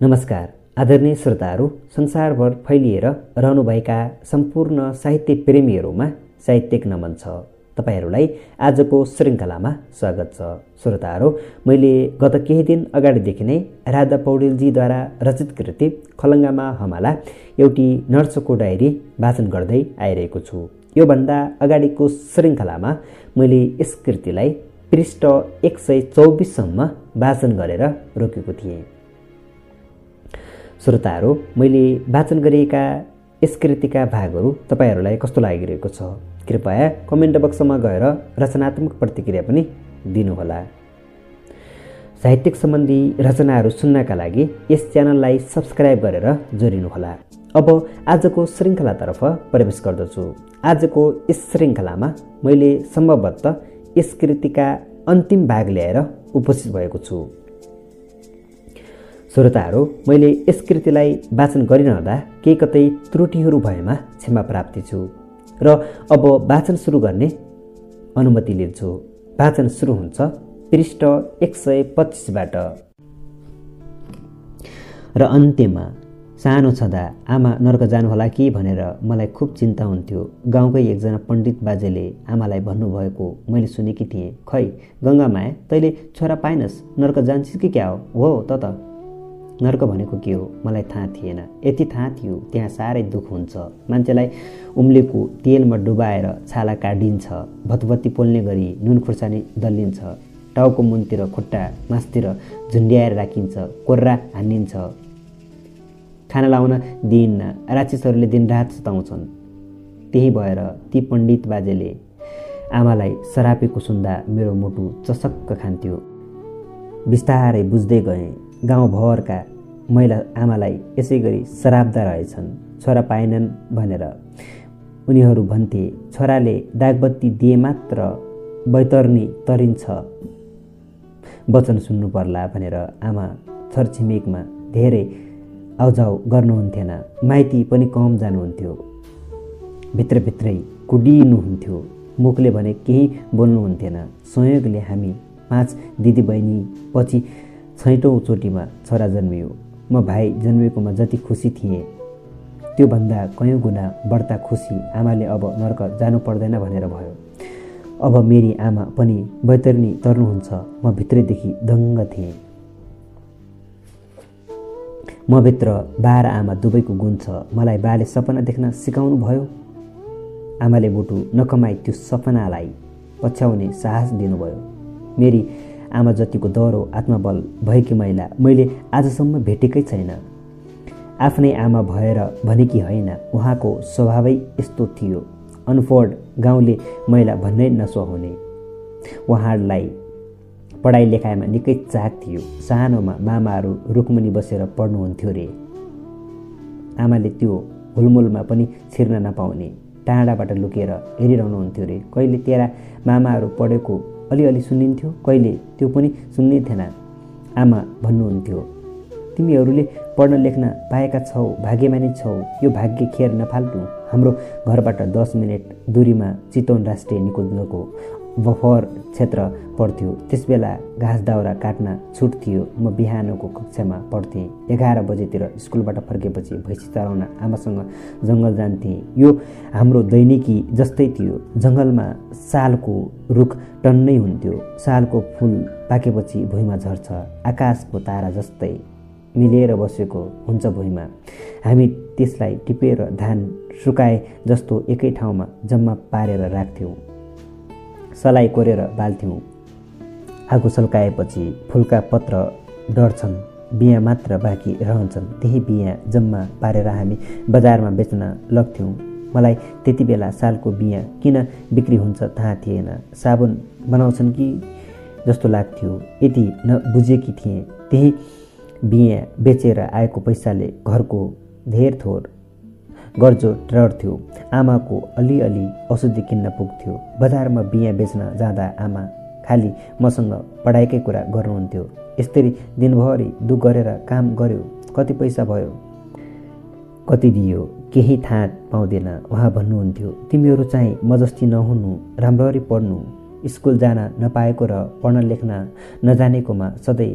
नमस्कार आदरणीय श्रोताहरू संसारभर फैलिएर रहनुभएका सम्पूर्ण साहित्य प्रेमीहरूमा साहित्यिक नमन छ। तपाईँहरूलाई आजको श्रृङ्खलामा स्वागत छ। श्रोताहरू मैले गत केही दिन अगाडिदेखि नै राधा पौडेलजीद्वारा रचित कृति खलङ्गामा हमाला एउटी नर्सको डायरी वाचन गर्दै आइरहेको छु। योभन्दा अगाडिको श्रृङ्खलामा मैले यस कृतिलाई पृष्ठ एक सय चौबिससम्म वाचन गरेर रोकेको थिएँ। श्रोताहरू मैले वाचन गरिएका यस कृतिका भागहरू तपाईँहरूलाई कस्तो लागिरहेको छ? कृपया कमेन्ट बक्समा गएर रचनात्मक प्रतिक्रिया पनि दिनुहोला। साहित्यिक सम्बन्धी रचनाहरू सुन्नका लागि यस च्यानललाई सब्सक्राइब गरेर जोडिनुहोला। अब आजको श्रृङ्खलातर्फ प्रवेश गर्दछु। आजको यस श्रृङ्खलामा मैले सम्भवतः यस कृतिका अन्तिम भाग ल्याएर उपस्थित भएको छु। श्रोताहरू मैले यस कृतिलाई वाचन गरिरहँदा केही कतै त्रुटिहरू भएमा क्षमा प्राप्ति छु। र अब वाचन सुरु गर्ने अनुमति लिन्छु। वाचन सुरु हुन्छ पृष्ठ एक सय पच्चिसबाट। र अन्त्यमा सानो छँदा आमा नर्क जानुहोला कि भनेर मलाई खुब चिन्ता हुन्थ्यो। गाउँकै एकजना पण्डित बाजेले आमालाई भन्नुभएको मैले सुनेकी थिएँ। खै गङ्गामाया तैँले छोरा पाइनस् नर्क जान्छस् कि क्या हो त त। नर्क भनेको के हो? मलाई थाहा थिएन। यति थाहा थियो त्यहाँ साह्रै दुःख हुन्छ। मान्छेलाई उम्लेको तेलमा डुबाएर छाला काटिन्छ भतभत्ती पोल्ने गरी नुन खुर्सानी दल्लिन्छ टाउको मुनतिर खुट्टा मासतिर झुन्ड्याएर राखिन्छ कोर्रा हानिन्छ। खाना लाउन दिइन्न। राक्षसहरूले दिनरात सताउँछन्। त्यही भएर ती पण्डित बाजेले आमालाई सरापेको सुन्दा मेरो मुटु चसक्क खान्थ्यो। बिस्तारै बुझ्दै गएँ। गाउँभरका महिला आमालाई यसै गरी श्राप्दा रहेछन्। छोरा पाएनन् भनेर। उनीहरू भन्थे छोराले दागबत्ती दिए मात्र बैतरनी तरिन्छ। वचन सुन्नु पर्ला भनेर आमा छरछिमेकमा धेरै आउजाउ गर्नुहुन्थेन। माइती पनि कम जानुहुन्थ्यो। भित्रभित्रै कुडिनुहुन्थ्यो। मुखले भने केही बोल्नुहुन्थेन। संयोगले हामी पाँच दिदीबहिनी पछि छैटौँ चोटिमा छोरा जन्मियो। म भाइ जन्मिएकोमा जति खुसी थिएँ त्योभन्दा कयौँ गुणा बढ्ता खुसी आमाले अब नर्क जानु पर्दैन भनेर भयो। अब मेरी आमा पनि बैतरणी तर्नुहुन्छ म भित्रैदेखि दङ्ग थिएँ। म भित्र बा र आमा दुवैको गुण छ मलाई बाले सपना देख्न सिकाउनु भयो। आमाले बुटु नकमाई त्यो सपनालाई पछ्याउने साहस दिनुभयो। मेरी आमा जतिको दह्रो आत्मबल भएकी महिला मैले आजसम्म भेटेकै छैन। आफ्नै आमा भएर भनेकी होइन उहाँको स्वभावै यस्तो थियो। अनफोर्ड गाउँले महिला भन्नै नसुहाउने उहाँहरूलाई पढाइ लेखाइमा निकै चाक थियो। सानोमा मामाहरू रुखमुनि बसेर पढ्नुहुन्थ्यो रे। आमाले त्यो हुलमुलमा पनि छिर्न नपाउने टाढाबाट लुकेर हेरिरहनुहुन्थ्यो रे। कहिले तेरा मामाहरू पढेको अलिअलि सुनिन्थ्यो कहिले त्यो पनि सुन्ने थिएन आमा भन्नुहुन्थ्यो तिमीहरूले पढ्न लेख्न पाएका छौ भाग्यमानी छौ यो भाग्य खेर नफाल्टु। हाम्रो घरबाट दस मिनट दूरीमा चितवन राष्ट्रिय निकुञ्जको बफर क्षेत्र पढ्थ्यो। त्यसबेला घाँस दाउरा काट्न छुट थियो। म बिहानको कक्षामा पढ्थेँ। एघार बजेतिर स्कुलबाट फर्केपछि भैँसी चराउन आमासँग जङ्गल जान्थेँ। यो हाम्रो दैनिकी जस्तै थियो। जङ्गलमा सालको रुख टन्नै हुन्थ्यो। सालको फुल पाकेपछि भुइँमा झर्छ। आकाशको तारा जस्तै मिलेर बसेको हुन्छ भुइँमा। हामी त्यसलाई टिपेर धान सुकाए जस्तो एकै ठाउँमा जम्मा पारेर राख्थ्यौँ। सलाई कोरेर बाल्थ्यौँ। आगो सल्काएपछि फुलका पत्र डढ्छन् बिहा मात्र बाँकी रहन्छन् त्यही बिहा जम्मा पारेर हामी बजारमा बेच्न लग्थ्यौँ। मलाई त्यति बेला सालको बिहा किन बिक्री हुन्छ थाहा थिएन। साबुन बनाउँछन् कि जस्तो लाग्थ्यो। यति नबुझेकी थिएँ। त्यही बिहा बेचेर आएको पैसाले घरको धेर थोर गर्जो टर्थ्यो आमाको अलिअलि औषधि किन्न पुग्थ्यो। बजारमा बिहा बेच्न जाँदा आमा खालि मसँग पढाइकै कुरा गर्नुहुन्थ्यो। यसरी दिनभरि दुख गरेर काम गर्यो। कति पैसा भयो? कति दियो? केही थाहा पाउँदैन। उहाँ भन्नुहुन्थ्यो तिमीहरू चाहिँ मजस्ती नहुनु राम्ररी पढ्नु स्कुल जान नपाएको र पढ्न लेख्न नजानेकोमा सधैँ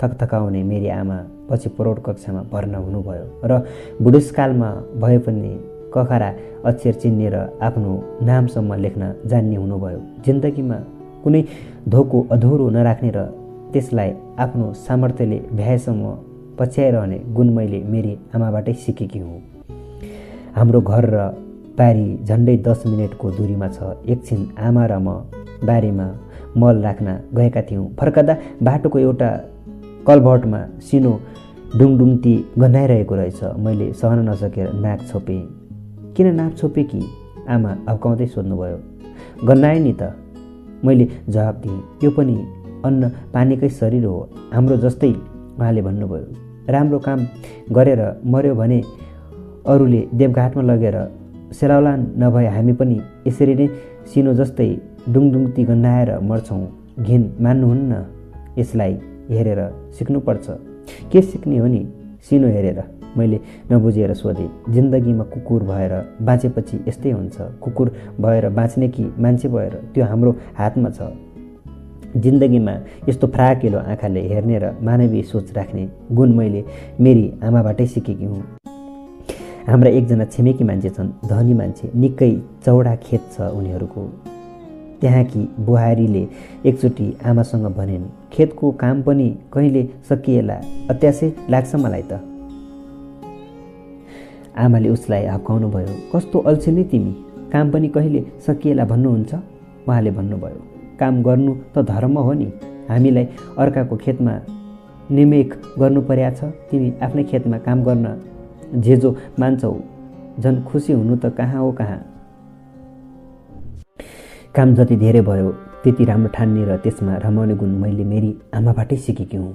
थकथकाउने मेरी आमा पछि प्रौढ कक्षामा भर्ना हुनुभयो र बुढेसकालमा भए पनि कखरा अक्षर चिन्ने र आफ्नो नामसम्म लेख्न जान्ने हुनुभयो। जिन्दगीमा कुनै धोको अधुरो नराख्ने र त्यसलाई आफ्नो सामर्थ्यले भ्याएसम्म पछ्याइरहने गुण मैले मेरी आमाबाटै सिकेकी हुँ। हाम्रो घर र बारी झन्डै दस मिनटको दूरीमा छ। एकछिन आमा र म बारीमा मल राख्न गएका थियौँ। फर्कदा बाटोको एउटा कलभर्टमा सिनो डुङडुङती गन्नाइरहेको रहेछ। मैले सहन नसकेर नाक छोपेँ। किन नाक छोपेँ कि? आमा अब्काउँदै सोध्नुभयो। गन्नाए नि त। मैले जवाब दिएँ। यो पनि अन्न पानीकै शरीर हो। हाम्रो जस्तै उहाँले भन्नुभयो। राम्रो काम गरेर मर्यो भने अरूले देवघाटमा लगेर सेलाउलान नभए हामी पनि यसरी नै सिनो जस्तै डुङडुङती गन्नाएर मर्छौँ। घिन मान्नुहुन्न यसलाई। हेरेर सिक्नुपर्छ। के सिक्ने हो नि? सिनो हेरेर। मैले नबुझेर सोधेँ। जिन्दगीमा कुकुर भएर बाँचेपछि यस्तै हुन्छ। कुकुर भएर बाँच्ने कि मान्छे भएर? त्यो हाम्रो हातमा छ। जिन्दगीमा यस्तो फ्राकिलो आँखाले हेर्ने र मानवीय सोच राख्ने गुण मैले मेरी आमाबाटै सिकेकी हुँ। हाम्रा एकजना छिमेकी मान्छे छन्। धनी मान्छे। निकै चौडा खेत छ उनीहरूको। त्यहाँकी बुहारीले एकचोटि आमासँग भनेन् खेतको काम पनि कहिले सकिएला? अत्यासै लाग्छ मलाई त। आमाले उसलाई हप्काउनु भयो कस्तो अल्छी नै तिमी। काम पनि कहिले सकिएला भन्नुहुन्छ? उहाँले भन्नुभयो काम गर्नु त धर्म हो नि। हामीलाई अर्काको खेतमा निमेक गर्नु पर्या छ। तिमी आफ्नै खेतमा काम गर्न जे जो मान्छौ। झन् खुसी हुनु त कहाँ हो कहाँ? काम जति धेरै भयो त्यति राम्रो ठान्ने र त्यसमा रमाउने गुण मैले मेरी आमाबाटै सिकेकी हुँ।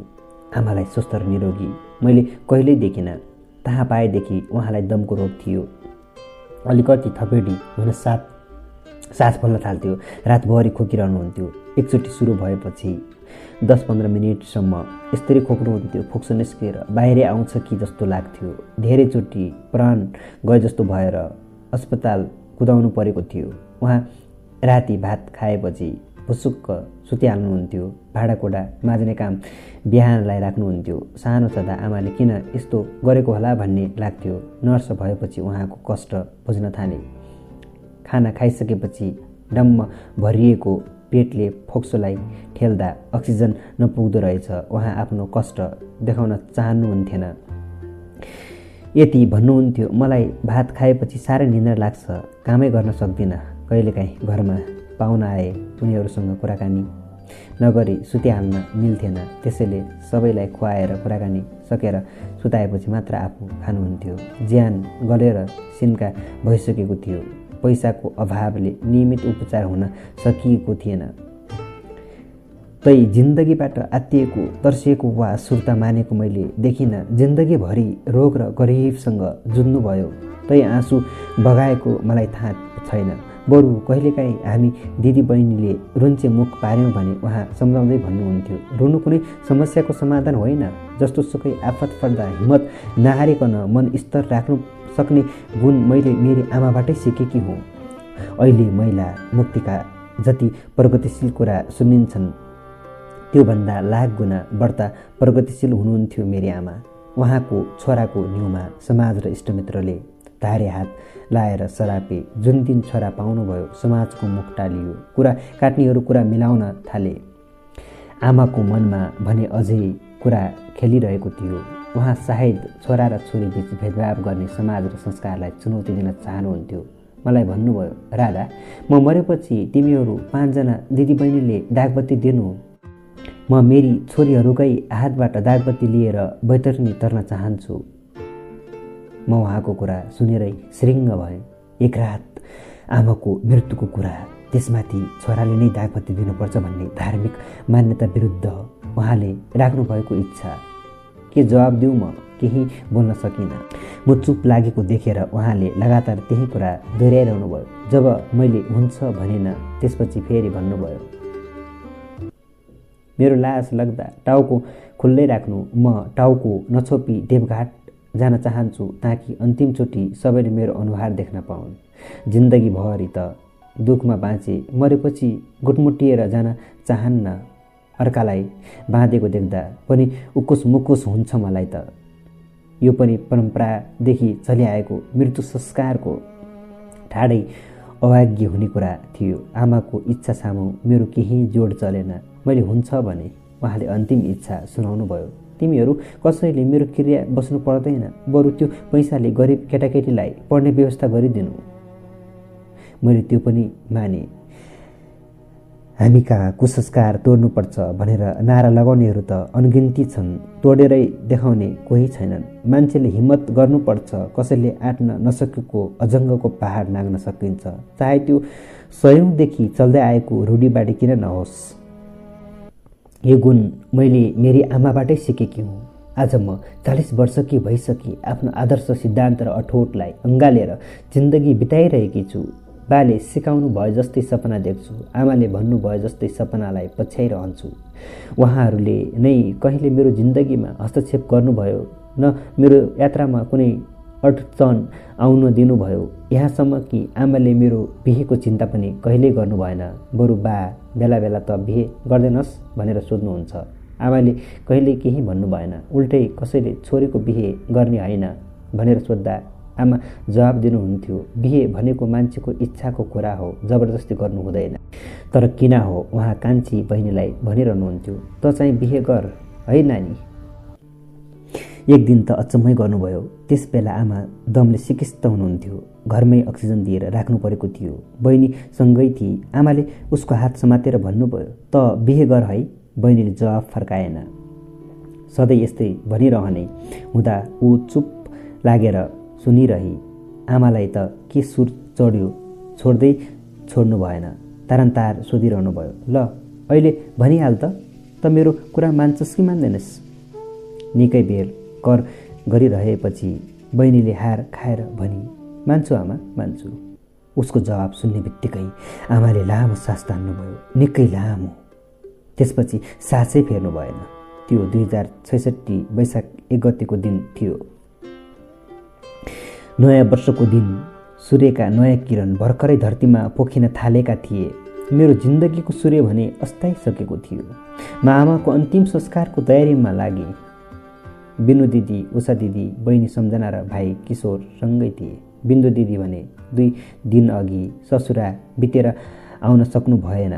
आमालाई स्वस्थ र निरोगी मैले कहिल्यै देखिनँ। ताहा पाएदेखि उहाँलाई दमको रोग थियो। अलिकति थपेडी हुन साथ सास फल्न थाल्थ्यो। रातभरि खोकिरहनुहुन्थ्यो। एकचोटि सुरु भएपछि दस पन्ध्र मिनटसम्म यस्तरी खोक्नुहुन्थ्यो। फोक्सो निस्केर बाहिरै आउँछ कि जस्तो लाग्थ्यो। धेरैचोटि प्राण गए जस्तो भएर अस्पताल कुदाउनु परेको थियो। उहाँ राति भात खाएपछि भुसुक्क सुतिहाल्नुहुन्थ्यो भाँडाकुँडा माझ्ने काम बिहानलाई राख्नुहुन्थ्यो। सानो छँदा आमाले किन यस्तो गरेको होला भन्ने लाग्थ्यो। नर्स भएपछि उहाँको कष्ट बुझ्न थाले। खाना खाइसकेपछि डम्म भरिएको पेटले फोक्सोलाई ठेल्दा अक्सिजन नपुग्दो रहेछ। उहाँ आफ्नो कष्ट देखाउन चाहनुहुन्थेन। यति भन्नुहुन्थ्यो। मलाई भात खाएपछि साह्रै निन्द्रा लाग्छ। कामै गर्न सक्दिनँ। कहिलेकाहीँ घरमा पाहुना आए उनीहरूसँग कुराकानी नगरी सुतिहाल्न मिल्थेन। त्यसैले सबैलाई खुवाएर कुराकानी सकेर सुताएपछि मात्र आफू खानुहुन्थ्यो। ज्यान गलेर सिन्का भइसकेको थियो। पैसाको अभावले नियमित उपचार हुन सकिएको थिएन। तै जिन्दगीबाट आत्तिएको तर्सिएको वा सुर्ता मानेको मैले देखिनँ जिन्दगीभरि रोग र गरिबसँग जुझ्नुभयो। तै आँसु बगाएको मलाई थाहा छैन। बरु कहिलेकाहीँ हामी दिदीबहिनीले रुन्चे मुख पार्यौँ भने उहाँ सम्झाउँदै भन्नुहुन्थ्यो रुनु कुनै समस्याको समाधान होइन। जस्तो सुकै आफत पर्दा हिम्मत नहारिकन मन स्तर राख्नु सक्ने गुण मैले मेरी आमाबाटै सिकेकी हुँ। अहिले महिला मुक्तिका जति प्रगतिशील कुरा सुनिन्छन् त्योभन्दा लाख गुणा बढ्ता प्रगतिशील हुनुहुन्थ्यो मेरी आमा। उहाँको छोराको न्युमा समाज र इष्टमित्रले धारे हात लाएर सरापे जुन दिन छोरा पाउनुभयो समाजको मुख टालियो कुरा काट्नेहरू कुरा मिलाउन थाले। आमाको मनमा भने अझै कुरा खेलिरहेको थियो। उहाँ सायद छोरा र छोरीबीच भेदभाव गर्ने समाज र संस्कारलाई चुनौती दिन चाहनुहुन्थ्यो। मलाई भन्नुभयो राधा म मरेपछि तिमीहरू पाँचजना दिदीबहिनीले दागबत्ती दिनु। म मेरी छोरीहरूकै हातबाट दागबत्ती लिएर बैतरनी तर्न चाहन्छु। म उहाँको कुरा सुनेरै श्रृङ्ग भएँ। एक रात आमाको मृत्युको कुरा त्यसमाथि छोराले नै दागबत्ती दिनुपर्छ भन्ने धार्मिक मान्यता विरुद्ध उहाँले राख्नुभएको इच्छा। के जवाब दिउँ म? केही बोल्न सकिनँ। म चुप लागेको देखेर उहाँले लगातार त्यही कुरा दोहोऱ्याइरहनु भयो जब मैले हुन्छ भनेन त्यसपछि फेरि भन्नुभयो। मेरो लास लाग्दा टाउको खुल्लै राख्नु म टाउको नछोपी देवघाट जान चाहन्छु ताकि अन्तिमचोटि सबैले मेरो अनुहार देख्न पाउन्। जिन्दगीभरि त दुःखमा बाँचे मरेपछि गुटमुटिएर जान चाहन्न अर्कालाई बाँधेको देख्दा पनि उकुस मुकुस हुन्छ मलाई त। यो पनि परम्परादेखि चलिआएको मृत्यु संस्कारको ठाडै अभाग्य हुने कुरा थियो। आमाको इच्छा सामु मेरो केही जोड चलेन। मैले हुन्छ भने उहाँले अन्तिम इच्छा सुनाउनु भयो तिमीहरू कसैले मेरो क्रिया बस्नु पर्दैन। बरु त्यो पैसाले गरिब केटाकेटीलाई पढ्ने व्यवस्था गरिदिनु। मैले त्यो पनि माने। हामी कहाँ कुसंस्कार तोड्नुपर्छ भनेर नारा लगाउनेहरू त अनगिन्ती छन्। तोडेरै देखाउने कोही छैनन्। मान्छेले हिम्मत गर्नुपर्छ कसैले आँट्न नसकेको अजङ्गको पहाड नाग्न सकिन्छ। चाहे त्यो सयौँदेखि चल्दै आएको रूढीबाटी किन नहोस्। यो गुण मैले मेरी आमाबाटै सिकेकी हुँ। आज म चालिस वर्षकी भइसकी आफ्नो आदर्श सिद्धान्त र अठोटलाई अँगालेर जिन्दगी बिताइरहेकी छु। बाले सिकाउनु भए जस्तै सपना देख्छु आमाले भन्नुभयो जस्तै सपनालाई पछ्याइरहन्छु। उहाँहरूले नै कहिले मेरो जिन्दगीमा हस्तक्षेप गर्नुभयो न मेरो यात्रामा कुनै अडचन आउन दिनुभयो यहाँसम्म कि आमाले मेरो बिहेको चिन्ता पनि कहिल्यै गर्नु भएन बरु बा बेला बेला त बिहे गर्दैनस् भनेर सोध्नुहुन्छ। आमाले कहिले केही भन्नु भएन। उल्टै कसैले छोरीको बिहे गर्ने होइन भनेर सोद्धा आमा जवाब दिनुहुन्थ्यो। बिहे भनेको मान्छेको इच्छाको कुरा हो जबरजस्ती गर्नु हुँदैन। तर किन हो? उहाँ कान्छी बहिनीलाई भनिरहनुहुन्थ्यो। त चाहिँ बिहे गर है नानी। एक दिन त अचम्मै गर्नुभयो। त्यस बेला आमा दमले सिकिस्त हुनुहुन्थ्यो। घरमै अक्सिजन दिएर राख्नु परेको थियो। बहिनी सँगै थिए आमाले उसको हात समातेर भन्नुभयो त बिहे गर है बहिनीले जवाब फर्काएन। सधैँ यस्तै भनिरहने हुँदा ऊ चुप लागेर सुनिरही। आमालाई त के सुर चढ्यो छोड्दै छोड्नु भएन। तारन्तार सोधिरहनु भयो ल अहिले भनिहाल त। त मेरो कुरा मान्छस् कि मान्दैनस्। निकै बेर कर गरिरहेपछि बहिनीले हार खाएर भनी मान्छु आमा मान्छु। उसको जवाब सुन्ने बित्तिकै आमाले लामो सास तान्नुभयो निकै लामो। त्यसपछि सासै फेर्नु भएन। त्यो दुई हजार छैसठी वैशाख एक गतिको दिन थियो। नयाँ वर्षको दिन सूर्यका नयाँ किरण भर्खरै धरतीमा पोखिन थालेका थिए। मेरो जिन्दगीको सूर्य भने अस्ताइसकेको थियो। म आमाको अन्तिम संस्कारको तयारीमा लागे। बिन्दु दिदी उषा दिदी बहिनी सम्झना र भाइ किशोरसँगै थिए। बिन्दु दिदी भने दुई दिन अघि ससुरा बितेर आउन सक्नु भएन।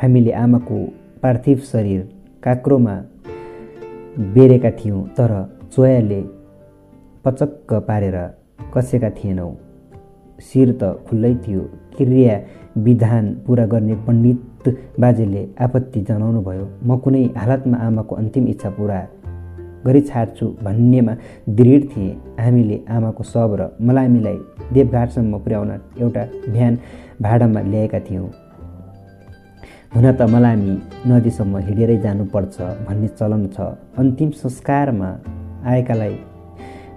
हामीले आमाको पार्थिव शरीर काक्रोमा बेरेका थियौँ तर चोयाले पचक्क पारेर कसेका थिएनौँ। शिर त खुल्लै थियो। क्रिया विधान पुरा गर्ने पण्डित बाजेले आपत्ति जनाउनु भयो म कुनै हालतमा आमाको अन्तिम इच्छा पुरा गरी छाड्छु भन्नेमा दृढ थिएँ। हामीले आमाको शव र मलामीलाई देवघाटसम्म पुर्याउन एउटा भ्यान भाडामा ल्याएका थियौँ। हुन त मलामी नदीसम्म हिँडेरै जानुपर्छ भन्ने चलन छ। अन्तिम संस्कारमा आएकालाई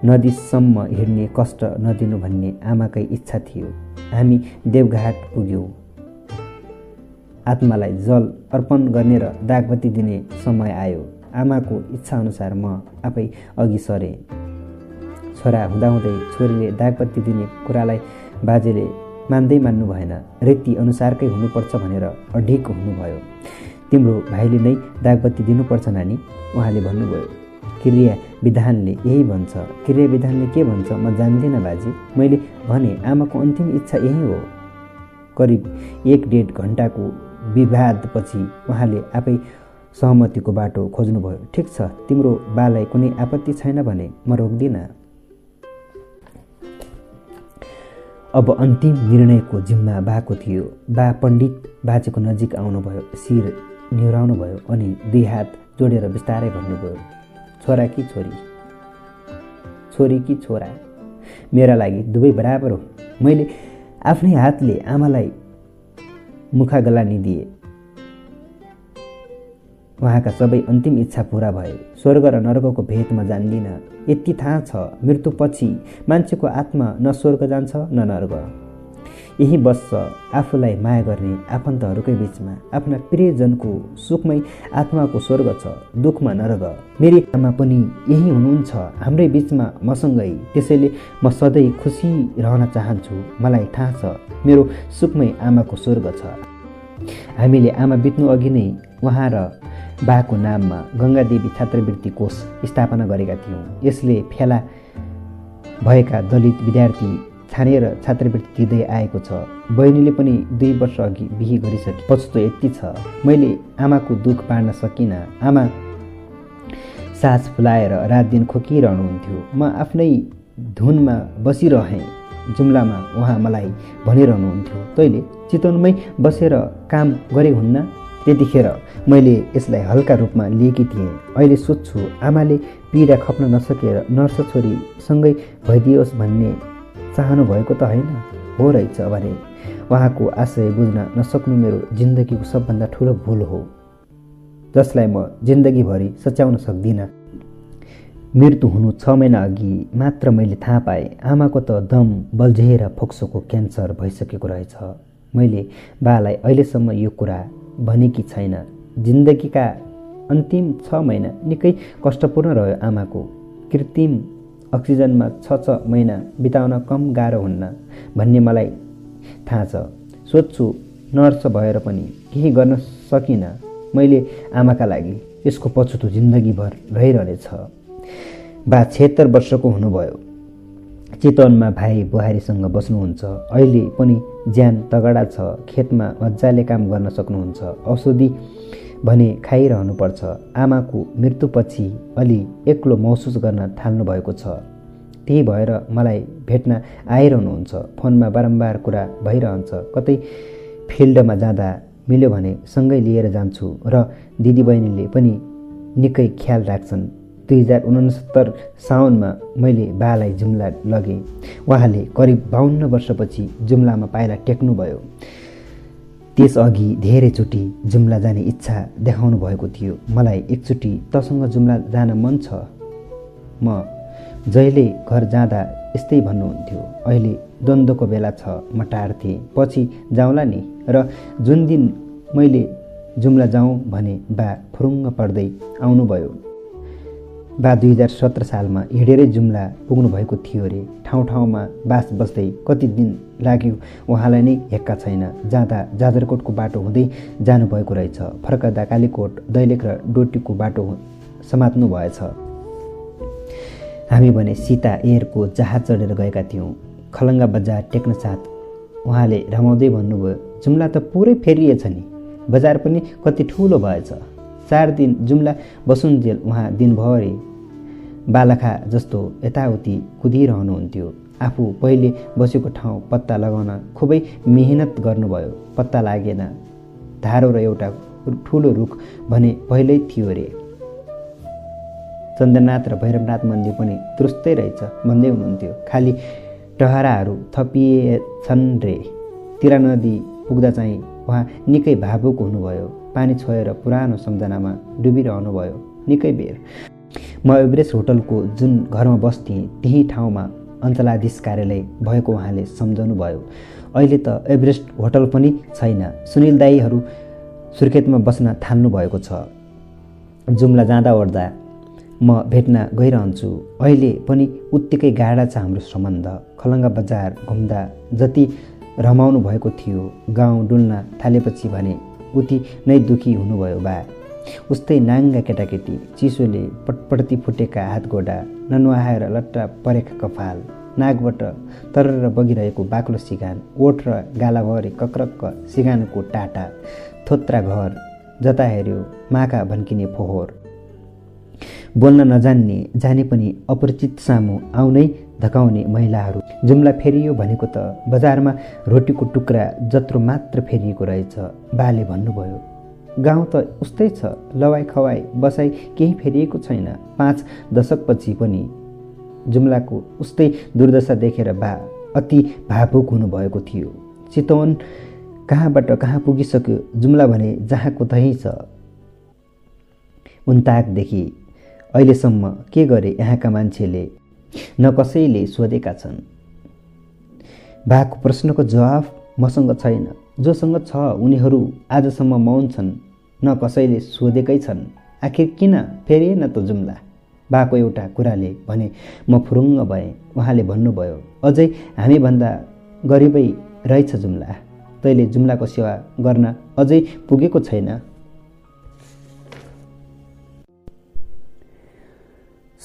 नदीसम्म हिँड्ने कष्ट नदिनु भन्ने आमाकै इच्छा थियो। हामी देवघाट पुग्यौँ। आत्मालाई जल अर्पण गर्ने र दागबत्ती दिने समय आयो। आमाको इच्छाअनुसार म आफै अघि सरेँ। छोरा हुँदाहुँदै छोरीले दागबत्ती दिने कुरालाई बाजेले मान्दै मान्नु भएन। रीति अनुसारकै हुनुपर्छ भनेर अडिक हुनुभयो। तिम्रो भाइले नै दागबत्ती दिनुपर्छ नानी उहाँले भन्नुभयो। क्रिया विधानले यही भन्छ। क्रिया विधानले के भन्छ म जान्दिनँ बाजे। मैले भने आमाको अन्तिम इच्छा यही हो। करिब एक डेढ घन्टाको विवादपछि उहाँले आफै सहमतिको बाटो खोज्नुभयो। ठिक छ तिम्रो बालाई कुनै आपत्ति छैन भने म रोक्दिनँ। अब अन्तिम निर्णयको जिम्मा बाको थियो। बा पण्डित बाजेको नजिक आउनुभयो शिर निहुराउनु भयो अनि दुई हात जोडेर बिस्तारै भन्नुभयो छोरा कि छोरी? छोरी कि छोरा? मेरा लागि दुवै बराबर हो। मैले आफ्नै हातले आमालाई मुखा गलानी दिए। उहाँका सबै अन्तिम इच्छा पुरा भए स्वर्ग र नर्गको भेदमा जान्दिनँ। यति थाहा छ मृत्युपछि मान्छेको आत्मा न स्वर्ग जान्छ न नर्ग। यही बस्छ आफूलाई माया गर्ने आफन्तहरूकै बिचमा। आफ्ना प्रियजनको सुखमै आत्माको स्वर्ग छ दुःखमा नरग। मेरी आमा पनि यही हुनुहुन्छ। हाम्रै बिचमा मसँगै त्यसैले म सधैँ खुसी रहन चाहन्छु। मलाई थाहा छ मेरो सुखमै आमाको स्वर्ग छ। हामीले आमा बित्नु अघि नै उहाँ र बाको नाममा गङ्गादेवी छात्रवृत्ति कोष स्थापना गरेका थियौँ। यसले फेला भएका दलित विद्यार्थी छानेर छात्रवृत्ति दिँदै आएको छ। बहिनीले पनि दुई वर्ष अघि बिही गरिसके पछुतो यति छ। मैले आमाको दुःख पार्न सकिनँ। आमा सास फुलाएर रात दिन खोकिरहनुहुन्थ्यो। म आफ्नै धुनमा बसिरहेँ। जुम्लामा उहाँ मलाई भनिरहनुहुन्थ्यो। तैँले चितवनमै बसेर काम गरे हुन्न? त्यतिखेर मैले यसलाई हल्का रूपमा लिएकी थिएँ। अहिले सोध्छु आमाले पीडा खप्न नसकेर नर्स छोरीसँगै भइदियोस् भन्ने चाहनु भएको त होइन? हो रहेछ भने उहाँको आशय बुझ्न नसक्नु मेरो जिन्दगीको सबभन्दा ठुलो भुल हो जसलाई म जिन्दगीभरि सच्याउन सक्दिनँ। मृत्यु हुनु छ महिना अघि मात्र मैले थाहा पाएँ आमाको त दम बल्झेर फोक्सोको क्यान्सर भइसकेको रहेछ। मैले बालाई अहिलेसम्म यो कुरा भनेकी छैन। जिन्दगीका अन्तिम छ महिना निकै कष्टपूर्ण रह्यो आमाको। कृत्रिम अक्सिजनमा छ छ महिना बिताउन कम गाह्रो हुन्न भन्ने मलाई थाहा छ। सोध्छु नर्स भएर पनि केही गर्न सकिनँ मैले आमाका लागि। यसको पछुतो जिन्दगीभर रहिरहनेछ। बा छिहत्तर वर्षको हुनुभयो। चितवनमा भाइ बुहारीसँग बस्नुहुन्छ। अहिले पनि ज्यान तगडा छ खेतमा मजाले काम गर्न सक्नुहुन्छ। औषधि भने खाइरहनुपर्छ। आमाको मृत्युपछि अलि एक्लो महसुस गर्न थाल्नुभएको छ। त्यही भएर मलाई भेट्न आइरहनुहुन्छ। फोनमा बारम्बार कुरा भइरहन्छ। कतै फिल्डमा जाँदा मिल्यो भने सँगै लिएर जान्छु। र दिदीबहिनीले पनि निकै ख्याल राख्छन्। दुई हजार उनसत्तर साउनमा मैले बालाई जुम्ला लगेँ। उहाँले करिब बाहन्न वर्षपछि जुम्लामा पाइला टेक्नुभयो। त्यसअघि धेरैचोटि जुम्ला जाने इच्छा देखाउनु भएको थियो। मलाई एकचोटि तसँग जुम्ला जान मन छ। म जहिले घर जाँदा यस्तै भन्नुहुन्थ्यो अहिले द्वन्द्वको बेला छ म टाढ्थेँ पछि जाउँला नि। र जुन दिन मैले जुम्ला जाउँ भने बा फुरुङ्ग पर्दै आउनुभयो। बा दुई हजार सत्र सालमा हिँडेरै जुम्ला पुग्नुभएको थियो अरे ठाउँ ठाउँमा बास बस्दै कति दिन लाग्यो उहाँलाई नै हेक्का छैन। जाँदा जाजरकोटको बाटो हुँदै जानुभएको रहेछ। फर्कदा कालीकोट दैलेख र डोटीको बाटो समात्नु भएछ। हामी भने सीता एयरको जहाज चढेर गएका थियौँ। खलङ्गा बजार टेक्न साथ। उहाँले रमाउँदै भन्नुभयो जुम्ला त पुरै फेरिएछ नि। बजार पनि कति ठुलो भएछ। चार दिन जुम्ला बसुन्जेल उहाँ दिनभरि बालखा जस्तो यताउति कुदिरहनुहुन्थ्यो। आफू पहिले बसेको ठाउँ पत्ता लगाउन खुबै मेहनत गर्नुभयो। पत्ता लागेन। धारो र एउटा ठुलो रुख भने पहिल्यै थियो अरे चन्द्रनाथ र भैरवनाथ मन्दिर पनि तुरुस्तै रहेछ भन्दै हुनुहुन्थ्यो। खालि टहराहरू थपिएछन् रे। तिरा नदी पुग्दा चाहिँ उहाँ निकै भावुक हुनुभयो। पानी छोएर पुरानो सम्झनामा डुबिरहनुभयो। निकै बेर। म एभरेस्ट होटलको जुन घरमा बस्थेँ त्यही ठाउँमा अञ्चलाधीश कार्यालय भएको उहाँले सम्झाउनु भयो अहिले त एभरेस्ट होटल पनि छैन। सुनिल दाईहरू सुर्खेतमा बस्न थाल्नु भएको छ। जुम्ला जाँदा ओर्दा म भेट्न गइरहन्छु। अहिले पनि उत्तिकै गाडा छ हाम्रो सम्बन्ध। खलङ्गा बजार घुम्दा जति रमाउनु भएको थियो गाउँ डुल्न थालेपछि भने उति नै दुखी हुनुभयो बा। उस्तै नाङ्गा केटाकेटी चिसोले पटपट्टि फुटेका हात गोडा ननुहाएर लट्टा परेका कपाल नागबाट तर बगिरहेको बाक्लो सिगान ओठ र गालाभरि कक्रक्क सिगानको टाटा थोत्रा घर जता हेऱ्यो माका भन्किने फोहोर। बोल्न नजान्ने जाने पनि अपरिचित सामु आउनै धकाउने महिलाहरू। जुम्ला फेरियो भनेको त बजारमा रोटीको टुक्रा जत्रो मात्र फेरिएको रहेछ बाले भन्नुभयो। गाउँ त उस्तै छ लवाई खवाई बसाइ केही फेरिएको छैन पाँच दशकपछि पनि जुम्लाको उस्तै दुर्दशा देखेर बा अति भावुक हुनुभएको थियो। चितवन कहाँबाट कहाँ पुगिसक्यो जुम्ला भने जहाँको तहीँ छ उन्ताकदेखि अहिलेसम्म के गरे यहाँका मान्छेले न कसैले सोधेका छन्। बाको प्रश्नको जवाफ मसँग छैन। जोसँग छ उनीहरू आजसम्म मौन छन्। न कसैले सोधेकै छन्। आखिर किन? फेरिएन त जुम्ला। बाको एउटा कुराले भने म फुरुङ्ग भएँ। उहाँले भन्नुभयो अझै हामीभन्दा गरिबै रहेछ जुम्ला। तैँले जुम्लाको सेवा गर्न अझै पुगेको छैन।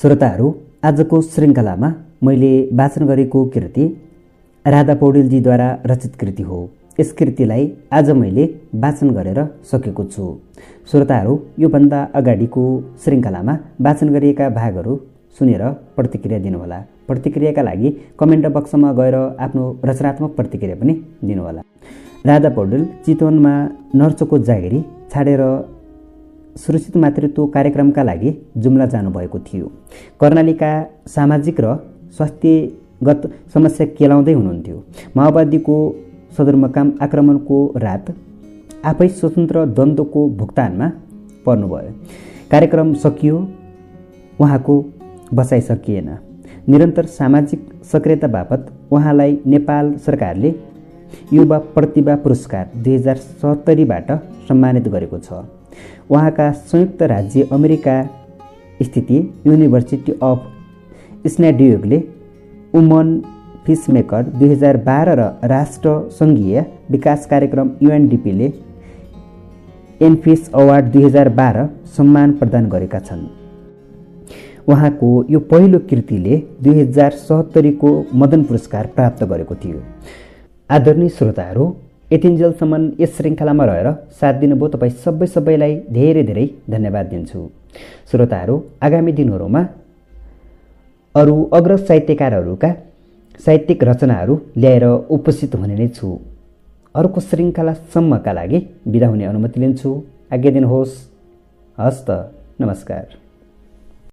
श्रोताहरू आजको श्रृङ्खलामा मैले वाचन गरेको कृति राधा पौडेलजीद्वारा रचित कृति हो। यस कृतिलाई आज मैले वाचन गरेर सकेको छु। श्रोताहरू योभन्दा अगाडिको श्रृङ्खलामा वाचन गरिएका भागहरू सुनेर प्रतिक्रिया दिनुहोला। प्रतिक्रियाका लागि कमेन्ट बक्समा गएर आफ्नो रचनात्मक प्रतिक्रिया पनि दिनुहोला। राधा पौडेल चितवनमा नर्चोको जागिरी छाडेर सुरक्षित मातृत्व कार्यक्रमका लागि जुम्ला जानुभएको थियो। कर्णालीका सामाजिक र स्वास्थ्यगत समस्या केलाउँदै हुनुहुन्थ्यो। माओवादीको सदरमुकाम आक्रमणको रात आफै स्वतन्त्र द्वन्द्वको भुक्तानमा पर्नुभयो। कार्यक्रम सकियो उहाँको बसाइ सकिएन। निरन्तर सामाजिक सक्रियता बापत उहाँलाई नेपाल सरकारले युवा प्रतिभा पुरस्कार दुई हजार सत्तरीबाट सम्मानित गरेको छ। उहाँका संयुक्त राज्य अमेरिका स्थिति युनिभर्सिटी अफ स्न्याडियोगले उमन फिसमेकर दुई हजार बाह्र र राष्ट्र सङ्घीय विकास कार्यक्रम युएनडिपीले एनफिस अवार्ड दुई हजार बाह्र सम्मान प्रदान गरेका छन्। उहाँको यो पहिलो कृतिले दुई हजार सत्तरीको मदन पुरस्कार प्राप्त गरेको थियो। आदरणीय श्रोताहरू यतिन्जेलसम्म यस श्रृङ्खलामा रहेर साथ दिनुभयो। तपाईँ सबै सबैलाई धेरै धेरै धन्यवाद दिन्छु। श्रोताहरू आगामी दिनहरूमा अरू अग्र साहित्यकारहरूका साहित्यिक रचनाहरू ल्याएर उपस्थित हुने नै छु। अर्को श्रृङ्खलासम्मका लागि बिदा हुने अनुमति लिन्छु। आज्ञा दिनुहोस्। हस्त। नमस्कार।